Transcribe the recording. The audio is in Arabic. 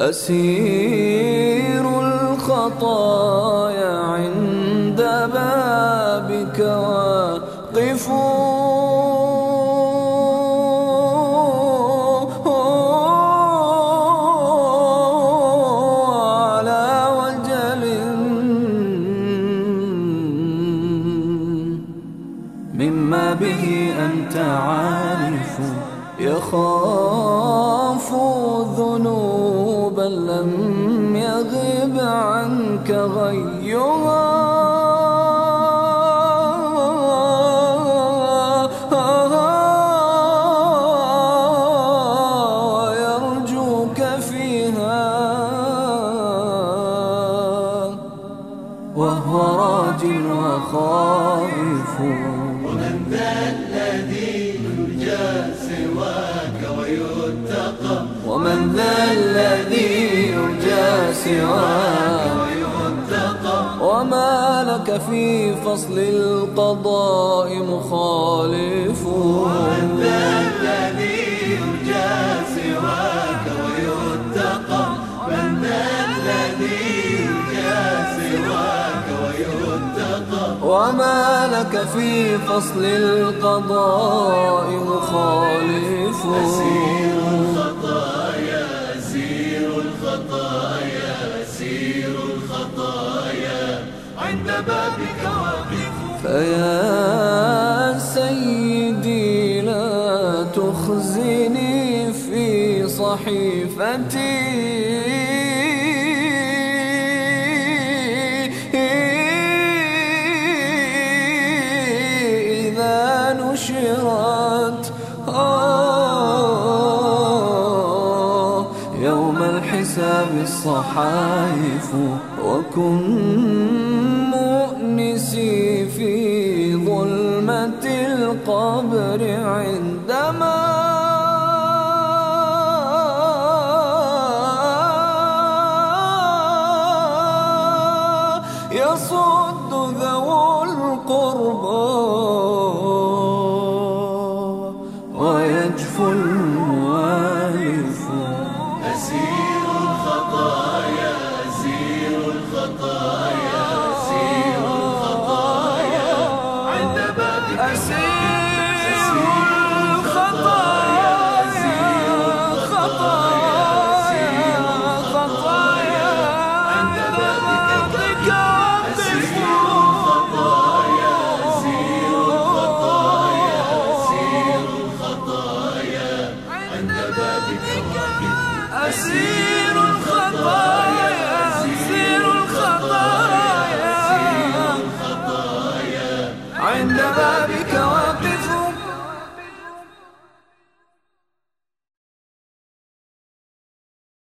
أسير الخطايا عند بابك واقف على وجل مما به أنت عارف. يخاف ذنوبا لم يغب عنك فيها. وهو راج وخائف. ومن ذا الذي سواك وما لك في فصل القضاء مخالف. ومن ذا الذي يرجى سواك ويتقى. من ذا الذي يرجى سواك ويتقى. وما لك في فصل القضاء مخالف. أسير أسير الخطايا عند بابك واقف فيا سيدي لا تخزني في صحيفتي. الحساب الصحائف وكن مؤنسي في ظلمة القبر عندما يصد ذو القربى ويجفو الموالف الخطايا أسير الخطايا عند بابك أسير الخطايا خطايا خطايا عند بابك الخطايا عند بابك أسير الخطايا.